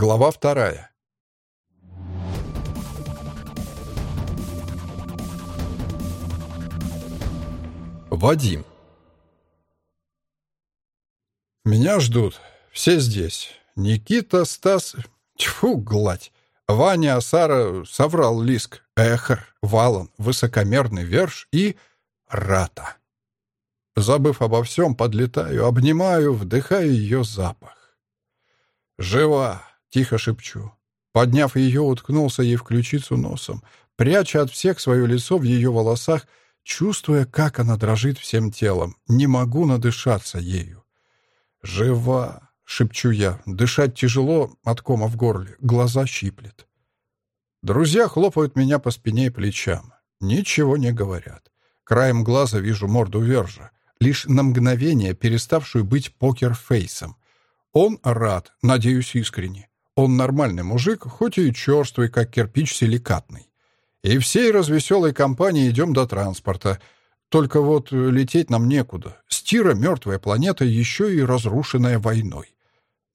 Глава вторая. Вадим. Меня ждут. Все здесь. Никита, Стас... Тьфу, гладь. Ваня, Асара, Саврал, Лиск, Эхар, Валан, Высокомерный Верш и Рата. Забыв обо всем, подлетаю, обнимаю, вдыхаю ее запах. «Жива!» — тихо шепчу. Подняв ее, уткнулся ей в ключицу носом, пряча от всех свое лицо в ее волосах, чувствуя, как она дрожит всем телом. Не могу надышаться ею. «Жива!» — шепчу я. Дышать тяжело, от кома в горле, глаза щиплет. Друзья хлопают меня по спине и плечам. Ничего не говорят. Краем глаза вижу морду Вержа, лишь на мгновение переставшую быть покерфейсом. Он рад, надеюсь искренне. Он нормальный мужик, хоть и черствый, как кирпич силикатный. И всей развеселой компанией идем до транспорта. Только вот лететь нам некуда. Стира — мертвая планета, еще и разрушенная войной.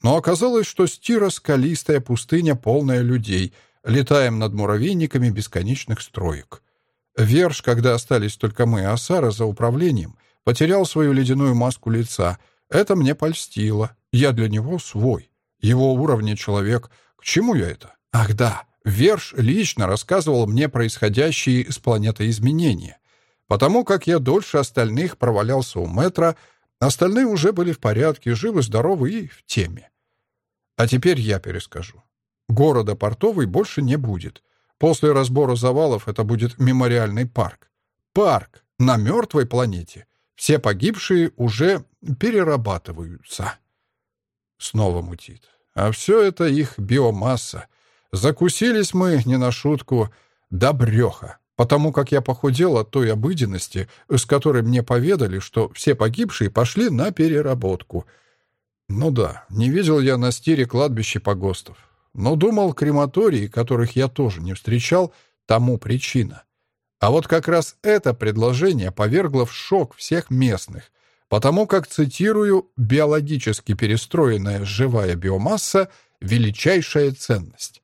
Но оказалось, что Стира — скалистая пустыня, полная людей. Летаем над муравейниками бесконечных строек. Верш, когда остались только мы и Асара за управлением, потерял свою ледяную маску лица. Это мне польстило. Я для него свой его уровня человек. К чему я это? Ах да, Верш лично рассказывал мне происходящие с планетой изменения. Потому как я дольше остальных провалялся у метра, остальные уже были в порядке, живы-здоровы и в теме. А теперь я перескажу. Города Портовый больше не будет. После разбора завалов это будет мемориальный парк. Парк на мертвой планете. Все погибшие уже перерабатываются. Снова мутит. А все это их биомасса. Закусились мы, не на шутку, до бреха. Потому как я похудел от той обыденности, с которой мне поведали, что все погибшие пошли на переработку. Ну да, не видел я на стире кладбище погостов. Но думал, крематории, которых я тоже не встречал, тому причина. А вот как раз это предложение повергло в шок всех местных — потому как, цитирую, «биологически перестроенная живая биомасса — величайшая ценность».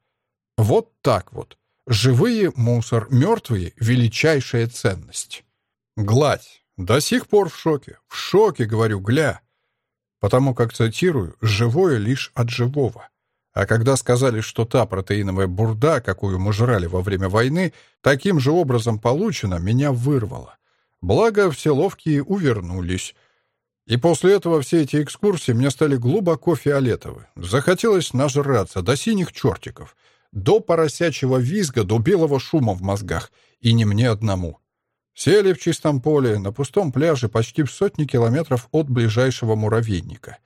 Вот так вот. Живые — мусор, мертвые — величайшая ценность. Гладь. До сих пор в шоке. В шоке, говорю, гля. Потому как, цитирую, «живое лишь от живого». А когда сказали, что та протеиновая бурда, какую мы жрали во время войны, таким же образом получена, меня вырвало. Благо, все ловкие увернулись — и после этого все эти экскурсии мне стали глубоко фиолетовы. Захотелось нажраться до синих чертиков, до поросячьего визга, до белого шума в мозгах. И не мне одному. Сели в чистом поле, на пустом пляже, почти в сотни километров от ближайшего муравейника.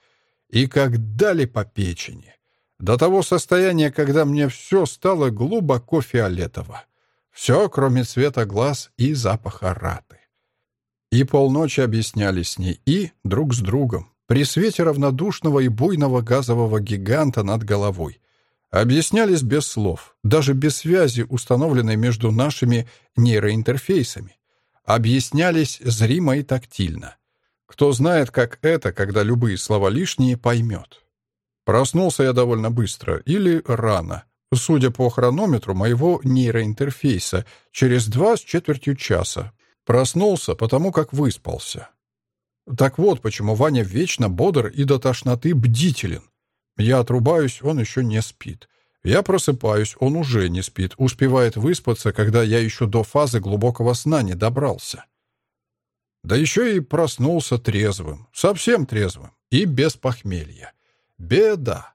И как дали по печени. До того состояния, когда мне все стало глубоко фиолетово. Все, кроме цвета глаз и запаха раты. И полночи объяснялись с ней, и друг с другом, при свете равнодушного и буйного газового гиганта над головой. Объяснялись без слов, даже без связи, установленной между нашими нейроинтерфейсами. Объяснялись зримо и тактильно. Кто знает, как это, когда любые слова лишние, поймет. Проснулся я довольно быстро или рано, судя по хронометру моего нейроинтерфейса, через два с четвертью часа, Проснулся, потому как выспался. Так вот, почему Ваня вечно бодр и до тошноты бдителен. Я отрубаюсь, он еще не спит. Я просыпаюсь, он уже не спит, успевает выспаться, когда я еще до фазы глубокого сна не добрался. Да еще и проснулся трезвым, совсем трезвым и без похмелья. Беда.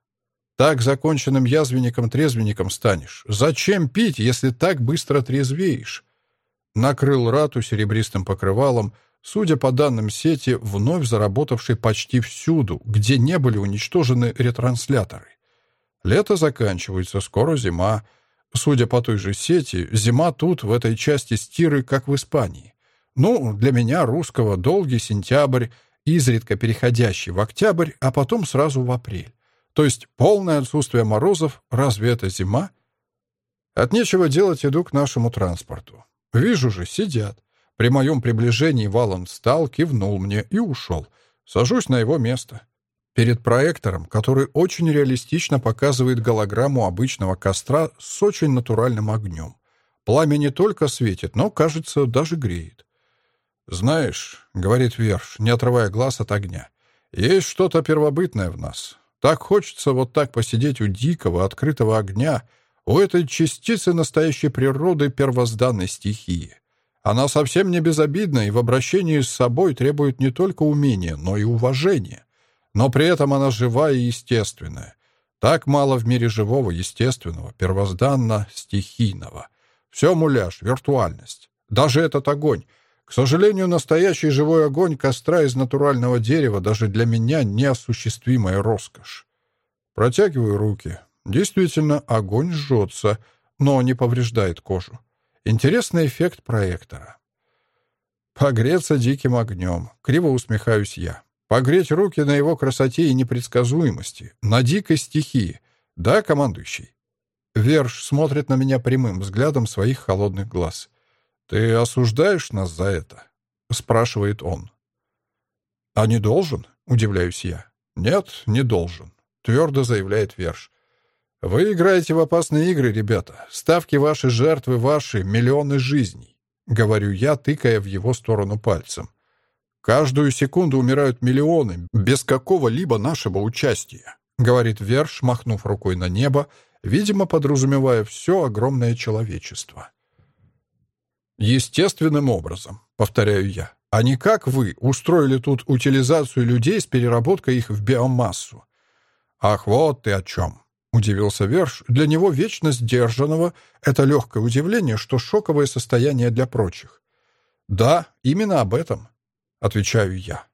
Так законченным язвенником-трезвенником станешь. Зачем пить, если так быстро трезвеешь? Накрыл рату серебристым покрывалом, судя по данным сети, вновь заработавшей почти всюду, где не были уничтожены ретрансляторы. Лето заканчивается, скоро зима. Судя по той же сети, зима тут, в этой части стиры, как в Испании. Ну, для меня, русского, долгий сентябрь, изредка переходящий в октябрь, а потом сразу в апрель. То есть полное отсутствие морозов, разве это зима? От нечего делать иду к нашему транспорту. Вижу же, сидят. При моем приближении Валан встал, кивнул мне и ушел. Сажусь на его место. перед проектором, который очень реалистично показывает голограмму обычного костра с очень натуральным огнем. Пламя не только светит, но, кажется, даже греет. «Знаешь», — говорит Верш, не отрывая глаз от огня, — «есть что-то первобытное в нас. Так хочется вот так посидеть у дикого, открытого огня, у этой частицы настоящей природы первозданной стихии. Она совсем не безобидна и в обращении с собой требует не только умения, но и уважения. Но при этом она живая и естественная. Так мало в мире живого, естественного, первозданно-стихийного. Все муляж, виртуальность. Даже этот огонь. К сожалению, настоящий живой огонь костра из натурального дерева даже для меня неосуществимая роскошь. Протягиваю руки. Действительно, огонь жжется, но не повреждает кожу. Интересный эффект проектора. Погреться диким огнем. Криво усмехаюсь я. Погреть руки на его красоте и непредсказуемости. На дикой стихии. Да, командующий? Верш смотрит на меня прямым взглядом своих холодных глаз. «Ты осуждаешь нас за это?» — спрашивает он. «А не должен?» — удивляюсь я. «Нет, не должен», — твердо заявляет Верш. «Вы играете в опасные игры, ребята. Ставки ваши, жертвы ваши, миллионы жизней», — говорю я, тыкая в его сторону пальцем. «Каждую секунду умирают миллионы, без какого-либо нашего участия», — говорит Верш, махнув рукой на небо, видимо, подразумевая все огромное человечество. Естественным образом, повторяю я, а не как вы устроили тут утилизацию людей с переработкой их в биомассу. Ах, вот ты о чем. Удивился Верш. Для него вечность сдержанного — это легкое удивление, что шоковое состояние для прочих. «Да, именно об этом», — отвечаю я.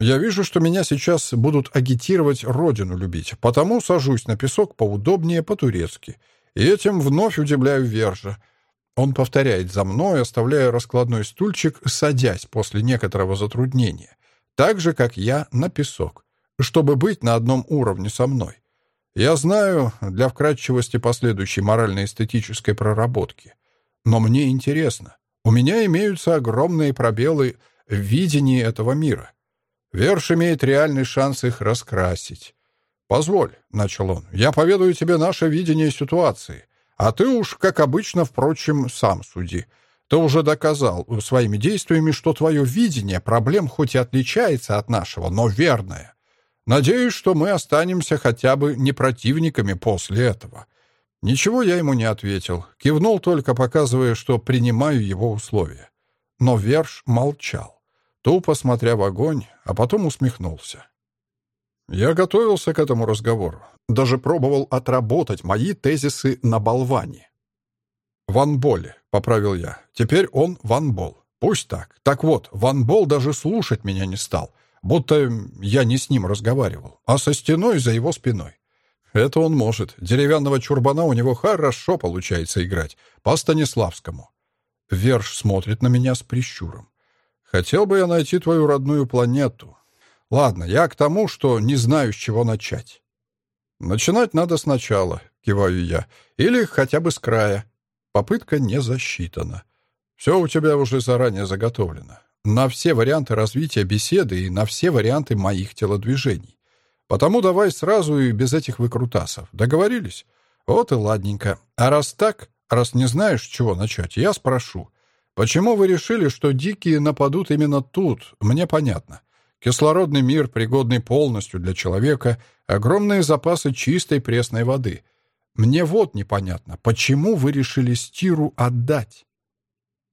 «Я вижу, что меня сейчас будут агитировать родину любить, потому сажусь на песок поудобнее по-турецки, и этим вновь удивляю Вержа. Он повторяет за мной, оставляя раскладной стульчик, садясь после некоторого затруднения, так же, как я, на песок, чтобы быть на одном уровне со мной. Я знаю, для вкратчивости последующей морально-эстетической проработки. Но мне интересно. У меня имеются огромные пробелы в видении этого мира. Верш имеет реальный шанс их раскрасить. «Позволь», — начал он, — «я поведаю тебе наше видение ситуации. А ты уж, как обычно, впрочем, сам суди. Ты уже доказал своими действиями, что твое видение проблем хоть и отличается от нашего, но верное. Надеюсь, что мы останемся хотя бы не противниками после этого». Ничего я ему не ответил, кивнул только, показывая, что принимаю его условия. Но Верш молчал, тупо смотря в огонь, а потом усмехнулся. Я готовился к этому разговору, даже пробовал отработать мои тезисы на болване. «Ван Боле», — поправил я. «Теперь он Ван Бол. Пусть так. Так вот, Ван Бол даже слушать меня не стал, будто я не с ним разговаривал, а со стеной за его спиной. Это он может. Деревянного чурбана у него хорошо получается играть. По Станиславскому. Верш смотрит на меня с прищуром. Хотел бы я найти твою родную планету. Ладно, я к тому, что не знаю, с чего начать. Начинать надо сначала, киваю я, или хотя бы с края. Попытка не засчитана. Все у тебя уже заранее заготовлено. На все варианты развития беседы и на все варианты моих телодвижений. Потому давай сразу и без этих выкрутасов. Договорились? Вот и ладненько. А раз так, раз не знаешь, чего начать, я спрошу. Почему вы решили, что дикие нападут именно тут? Мне понятно. Кислородный мир, пригодный полностью для человека, огромные запасы чистой пресной воды. Мне вот непонятно, почему вы решили Стиру отдать?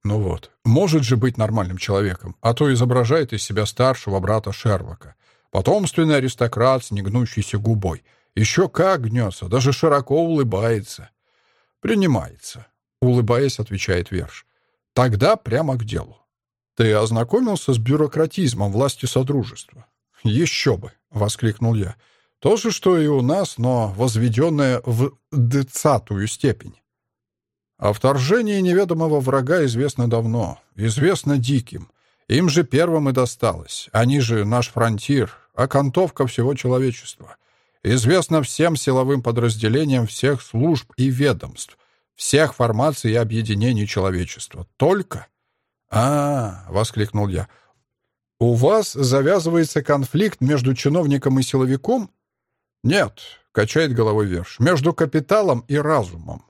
Ну вот, может же быть нормальным человеком, а то изображает из себя старшего брата Шерлока. Потомственный аристократ с негнущейся губой. Еще как гнется, даже широко улыбается. Принимается, улыбаясь, отвечает Верш. Тогда прямо к делу. «Ты ознакомился с бюрократизмом власти Содружества?» «Еще бы!» — воскликнул я. «То же, что и у нас, но возведенное в децатую степень. О вторжении неведомого врага известно давно, известно диким. Им же первым и досталось. Они же наш фронтир, окантовка всего человечества. Известно всем силовым подразделениям всех служб и ведомств, всех формаций и объединений человечества. Только а, -а, -а воскликнул я. У вас завязывается конфликт между чиновником и силовиком? Нет, качает головой Верш, между капиталом и разумом.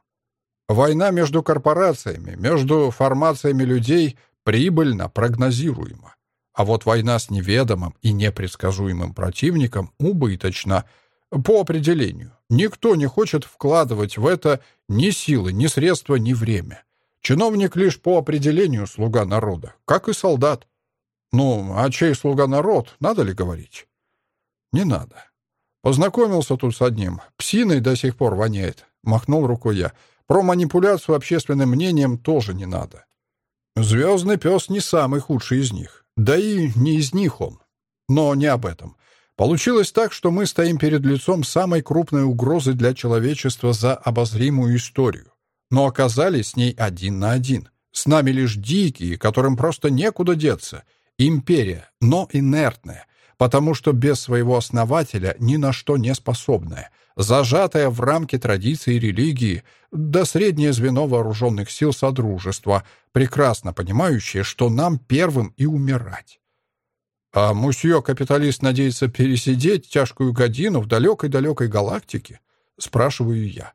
Война между корпорациями, между формациями людей прибыльно прогнозируема. А вот война с неведомым и непредсказуемым противником убыточна по определению. Никто не хочет вкладывать в это ни силы, ни средства, ни время. Чиновник лишь по определению слуга народа, как и солдат. Ну, а чей слуга народ, надо ли говорить? Не надо. Познакомился тут с одним. Псиной до сих пор воняет. Махнул рукой я. Про манипуляцию общественным мнением тоже не надо. Звездный пес не самый худший из них. Да и не из них он. Но не об этом. Получилось так, что мы стоим перед лицом самой крупной угрозы для человечества за обозримую историю но оказались с ней один на один. С нами лишь дикие, которым просто некуда деться. Империя, но инертная, потому что без своего основателя ни на что не способная, зажатая в рамки традиций и религии, да среднее звено вооруженных сил Содружества, прекрасно понимающее, что нам первым и умирать. А мусье-капиталист надеется пересидеть тяжкую годину в далекой-далекой галактике? Спрашиваю я.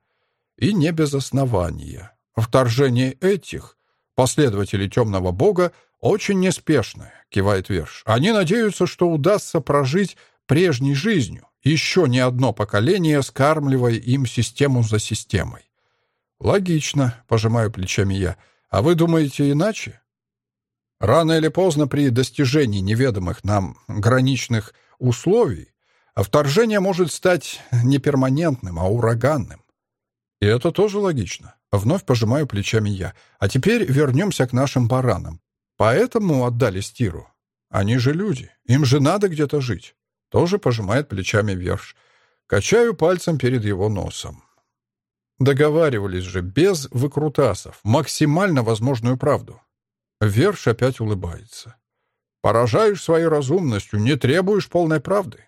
И не без основания. Вторжение этих, последователей темного бога, очень неспешное, кивает Верш. Они надеются, что удастся прожить прежней жизнью, еще не одно поколение, скармливая им систему за системой. Логично, пожимаю плечами я. А вы думаете иначе? Рано или поздно при достижении неведомых нам граничных условий вторжение может стать не перманентным, а ураганным. И это тоже логично. Вновь пожимаю плечами я. А теперь вернемся к нашим баранам. Поэтому отдали Стиру. Они же люди. Им же надо где-то жить. Тоже пожимает плечами Верш. Качаю пальцем перед его носом. Договаривались же, без выкрутасов, максимально возможную правду. Верш опять улыбается. «Поражаешь своей разумностью, не требуешь полной правды».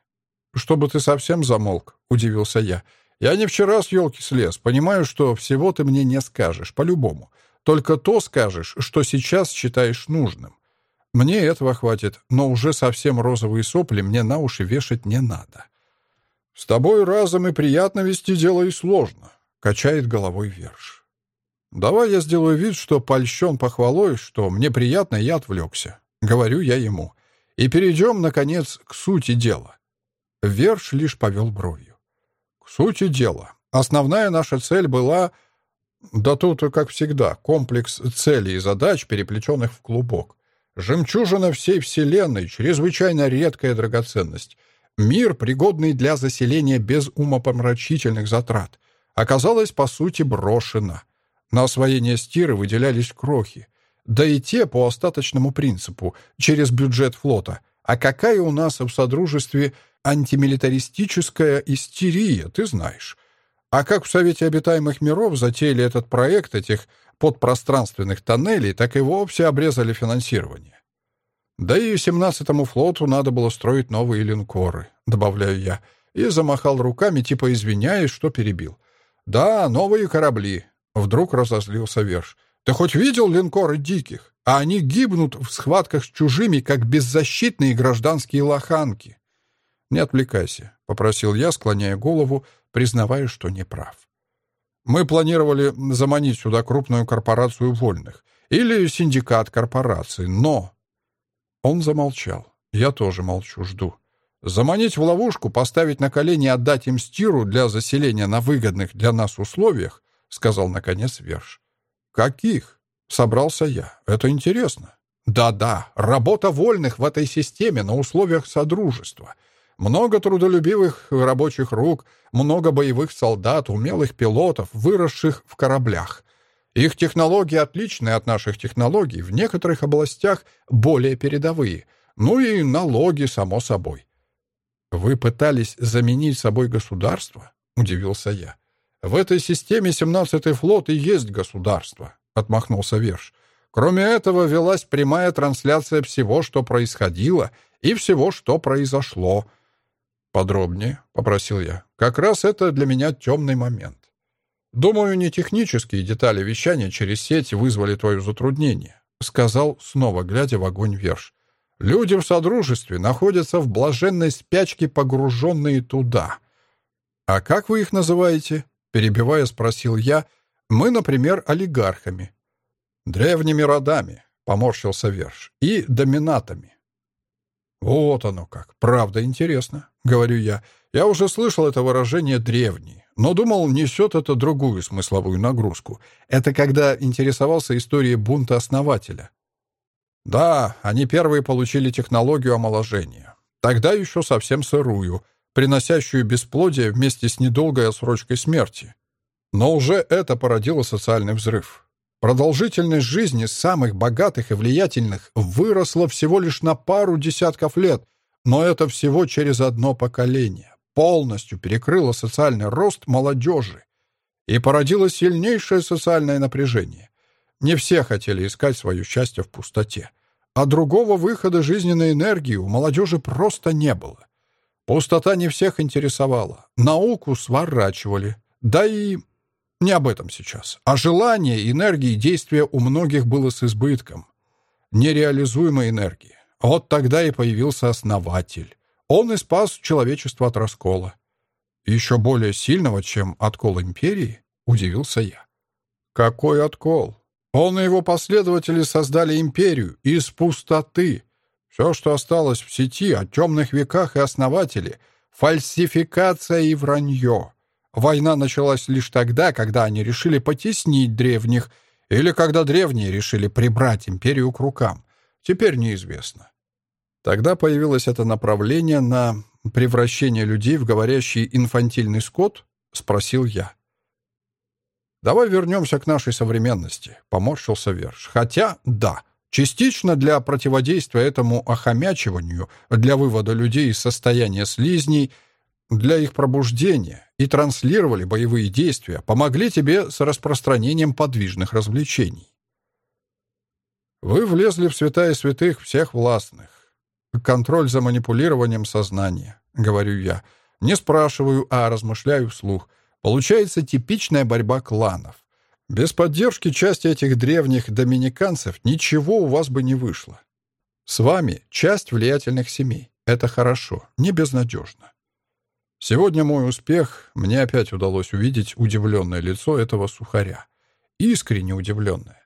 «Чтобы ты совсем замолк», — удивился я. Я не вчера с елки слез. Понимаю, что всего ты мне не скажешь, по-любому. Только то скажешь, что сейчас считаешь нужным. Мне этого хватит, но уже совсем розовые сопли мне на уши вешать не надо. С тобой разом и приятно вести дело и сложно, — качает головой Верш. Давай я сделаю вид, что польщен похвалой, что мне приятно, я отвлекся. Говорю я ему. И перейдем, наконец, к сути дела. Верш лишь повел бровью. К сути дела, основная наша цель была... Да тут, как всегда, комплекс целей и задач, переплетенных в клубок. Жемчужина всей Вселенной, чрезвычайно редкая драгоценность. Мир, пригодный для заселения без умопомрачительных затрат, оказалась, по сути, брошена. На освоение стиры выделялись крохи. Да и те по остаточному принципу, через бюджет флота. А какая у нас в Содружестве антимилитаристическая истерия, ты знаешь. А как в Совете обитаемых миров затеяли этот проект этих подпространственных тоннелей, так и вовсе обрезали финансирование. Да и 17-му флоту надо было строить новые линкоры, добавляю я, и замахал руками, типа извиняясь, что перебил. Да, новые корабли. Вдруг разозлился Верш. Ты хоть видел линкоры диких? А они гибнут в схватках с чужими, как беззащитные гражданские лоханки. «Не отвлекайся», — попросил я, склоняя голову, признавая, что не прав. «Мы планировали заманить сюда крупную корпорацию вольных или синдикат корпораций, но...» Он замолчал. Я тоже молчу, жду. «Заманить в ловушку, поставить на колени и отдать им стиру для заселения на выгодных для нас условиях», — сказал, наконец, Верш. «Каких?» — собрался я. «Это интересно». «Да-да, работа вольных в этой системе на условиях содружества». Много трудолюбивых рабочих рук, много боевых солдат, умелых пилотов, выросших в кораблях. Их технологии отличны от наших технологий, в некоторых областях более передовые. Ну и налоги, само собой. «Вы пытались заменить собой государство?» — удивился я. «В этой системе 17-й флот и есть государство», — отмахнулся Верш. «Кроме этого, велась прямая трансляция всего, что происходило, и всего, что произошло». «Подробнее», — попросил я. «Как раз это для меня темный момент. Думаю, не технические детали вещания через сеть вызвали твое затруднение», — сказал, снова глядя в огонь Верш. Люди в Содружестве находятся в блаженной спячке, погруженные туда. «А как вы их называете?» — перебивая, спросил я. «Мы, например, олигархами». «Древними родами», — поморщился Верш, — «и доминатами». «Вот оно как. Правда интересно», — говорю я. «Я уже слышал это выражение «древний», но думал, несет это другую смысловую нагрузку. Это когда интересовался историей бунта основателя. Да, они первые получили технологию омоложения. Тогда еще совсем сырую, приносящую бесплодие вместе с недолгой отсрочкой смерти. Но уже это породило социальный взрыв. Продолжительность жизни самых богатых и влиятельных выросла всего лишь на пару десятков лет, но это всего через одно поколение. Полностью перекрыло социальный рост молодежи и породило сильнейшее социальное напряжение. Не все хотели искать свое счастье в пустоте. А другого выхода жизненной энергии у молодежи просто не было. Пустота не всех интересовала. Науку сворачивали. Да и не об этом сейчас. А желание, энергии, действия у многих было с избытком. Нереализуемой энергии. Вот тогда и появился основатель. Он и спас человечество от раскола. Еще более сильного, чем откол империи, удивился я. Какой откол? Он и его последователи создали империю из пустоты. Все, что осталось в сети о темных веках и основателе — фальсификация и вранье. Война началась лишь тогда, когда они решили потеснить древних, или когда древние решили прибрать империю к рукам. Теперь неизвестно. Тогда появилось это направление на превращение людей в говорящий инфантильный скот, спросил я. «Давай вернемся к нашей современности», — поморщился Верш. «Хотя, да, частично для противодействия этому охомячиванию, для вывода людей из состояния слизней — для их пробуждения и транслировали боевые действия, помогли тебе с распространением подвижных развлечений. Вы влезли в святая святых всех властных. Контроль за манипулированием сознания, говорю я. Не спрашиваю, а размышляю вслух. Получается типичная борьба кланов. Без поддержки части этих древних доминиканцев ничего у вас бы не вышло. С вами часть влиятельных семей. Это хорошо, не безнадежно. Сегодня мой успех, мне опять удалось увидеть удивленное лицо этого сухаря. Искренне удивленное.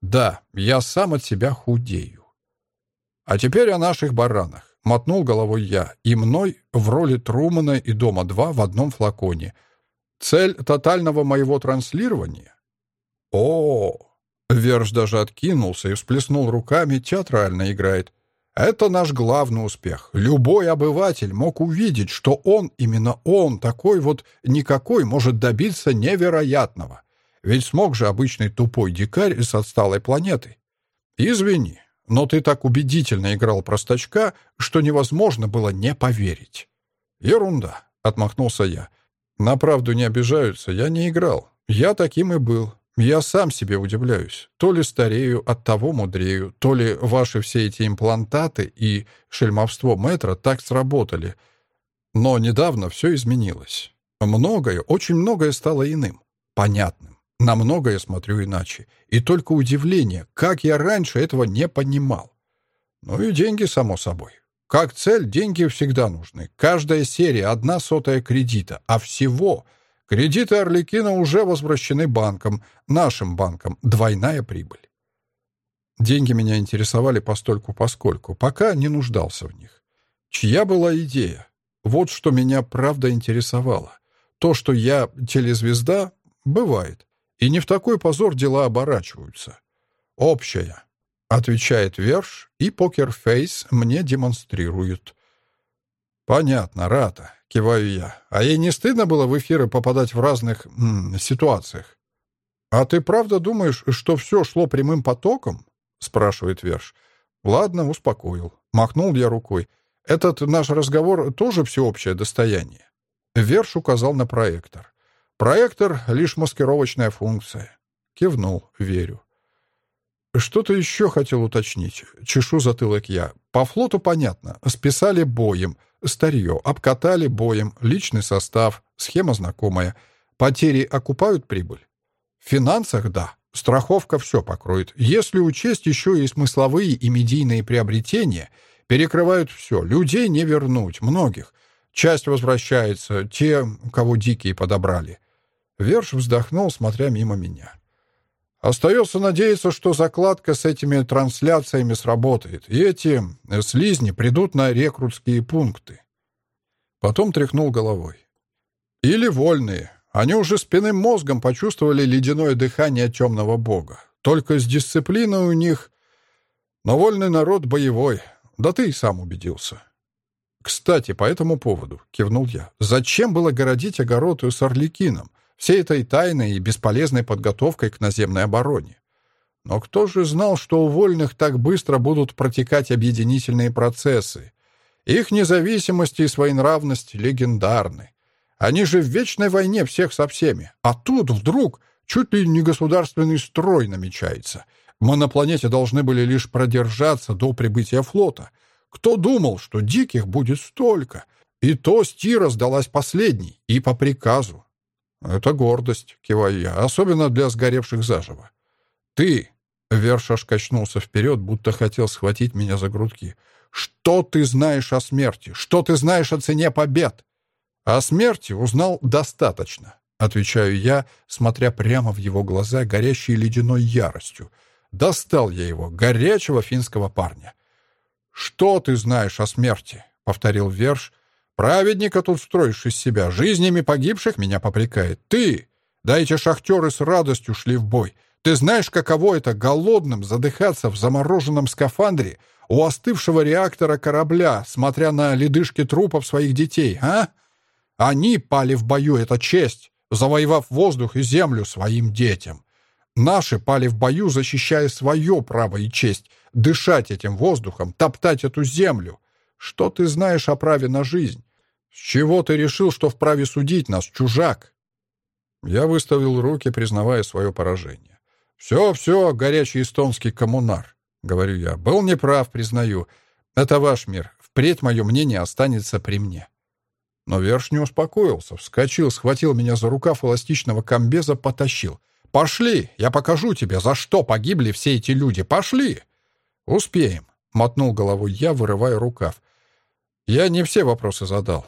Да, я сам от себя худею. А теперь о наших баранах. Мотнул головой я, и мной в роли Трумана и Дома-2 в одном флаконе. Цель тотального моего транслирования? О, Верш даже откинулся и всплеснул руками, театрально играет. Это наш главный успех. Любой обыватель мог увидеть, что он, именно он, такой вот никакой, может добиться невероятного. Ведь смог же обычный тупой дикарь с отсталой планеты. Извини, но ты так убедительно играл простачка, что невозможно было не поверить. Ерунда, — отмахнулся я. На правду не обижаются, я не играл. Я таким и был. Я сам себе удивляюсь. То ли старею, от того мудрею, то ли ваши все эти имплантаты и шельмовство мэтра так сработали. Но недавно все изменилось. Многое, очень многое стало иным, понятным. На многое смотрю иначе. И только удивление, как я раньше этого не понимал. Ну и деньги, само собой. Как цель, деньги всегда нужны. Каждая серия — одна сотая кредита, а всего — Кредиты Орликина уже возвращены банкам, нашим банкам, двойная прибыль. Деньги меня интересовали постольку-поскольку, пока не нуждался в них. Чья была идея? Вот что меня правда интересовало. То, что я телезвезда, бывает. И не в такой позор дела оборачиваются. Общая, отвечает Верш, и покерфейс мне демонстрирует. Понятно, Рата. Киваю я. А ей не стыдно было в эфиры попадать в разных м, ситуациях? «А ты правда думаешь, что все шло прямым потоком?» — спрашивает Верш. «Ладно, успокоил». Махнул я рукой. «Этот наш разговор тоже всеобщее достояние». Верш указал на проектор. «Проектор — лишь маскировочная функция». Кивнул, верю. Что-то еще хотел уточнить. Чешу затылок я. По флоту понятно. Списали боем. Старье. Обкатали боем. Личный состав. Схема знакомая. Потери окупают прибыль? В финансах — да. Страховка все покроет. Если учесть еще и смысловые и медийные приобретения, Перекрывают все. Людей не вернуть. Многих. Часть возвращается. Те, кого дикие подобрали. Верш вздохнул, смотря мимо меня. Остается надеяться, что закладка с этими трансляциями сработает, и эти слизни придут на рекрутские пункты. Потом тряхнул головой. Или вольные. Они уже спинным мозгом почувствовали ледяное дыхание темного бога. Только с дисциплиной у них... Но вольный народ боевой. Да ты и сам убедился. «Кстати, по этому поводу», — кивнул я, — «зачем было городить огород с Орликином, всей этой тайной и бесполезной подготовкой к наземной обороне? Но кто же знал, что у вольных так быстро будут протекать объединительные процессы? Их независимость и своенравность легендарны. Они же в вечной войне всех со всеми. А тут вдруг чуть ли не государственный строй намечается. Мы на планете должны были лишь продержаться до прибытия флота. Кто думал, что диких будет столько? И то Стира сдалась последней, и по приказу. Это гордость, киваю я, особенно для сгоревших заживо. Ты, Вершаш качнулся вперед, будто хотел схватить меня за грудки. Что ты знаешь о смерти? Что ты знаешь о цене побед? О смерти узнал достаточно, отвечаю я, смотря прямо в его глаза, горящие ледяной яростью. Достал я его, горячего финского парня. «Что ты знаешь о смерти?» — повторил Верш. «Праведника тут строишь из себя, жизнями погибших меня попрекает. Ты! Да эти шахтеры с радостью шли в бой. Ты знаешь, каково это голодным задыхаться в замороженном скафандре у остывшего реактора корабля, смотря на ледышки трупов своих детей, а? Они пали в бою, это честь, завоевав воздух и землю своим детям. Наши пали в бою, защищая свое право и честь, дышать этим воздухом, топтать эту землю. Что ты знаешь о праве на жизнь? С чего ты решил, что вправе судить нас, чужак?» Я выставил руки, признавая свое поражение. «Все, все, горячий эстонский коммунар», — говорю я. «Был неправ, признаю. Это ваш мир. Впредь мое мнение останется при мне». Но Верш не успокоился, вскочил, схватил меня за рукав эластичного комбеза, потащил. «Пошли! Я покажу тебе, за что погибли все эти люди! Пошли!» «Успеем!» — мотнул головой я, вырывая рукав. «Я не все вопросы задал.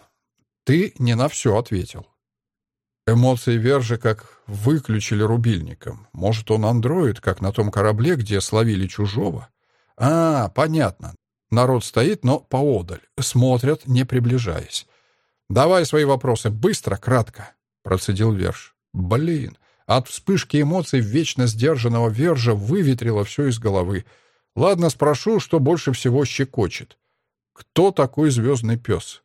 Ты не на все ответил». Эмоции Вержи как выключили рубильником. Может, он андроид, как на том корабле, где словили чужого? А, понятно. Народ стоит, но поодаль. Смотрят, не приближаясь. «Давай свои вопросы, быстро, кратко», — процедил Верш. «Блин». От вспышки эмоций вечно сдержанного Вержа выветрило все из головы. Ладно, спрошу, что больше всего щекочет. Кто такой звездный пес?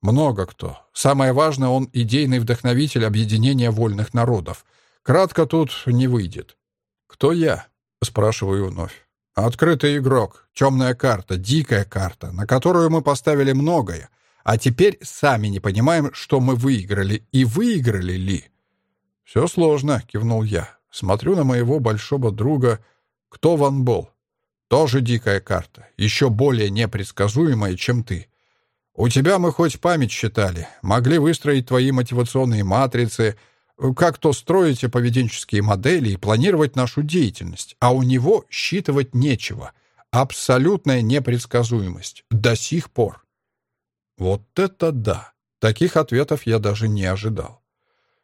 Много кто. Самое важное, он идейный вдохновитель объединения вольных народов. Кратко тут не выйдет. «Кто я?» — спрашиваю вновь. «Открытый игрок, темная карта, дикая карта, на которую мы поставили многое. А теперь сами не понимаем, что мы выиграли и выиграли ли. «Все сложно», — кивнул я. Смотрю на моего большого друга. Кто Ван Бол? Тоже дикая карта, еще более непредсказуемая, чем ты. У тебя мы хоть память считали, могли выстроить твои мотивационные матрицы, как то строите поведенческие модели и планировать нашу деятельность, а у него считывать нечего. Абсолютная непредсказуемость. До сих пор. Вот это да! Таких ответов я даже не ожидал.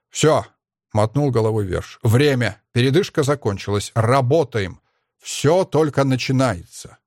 «Все!» — мотнул головой Верш. «Время! Передышка закончилась! Работаем! Все только начинается!»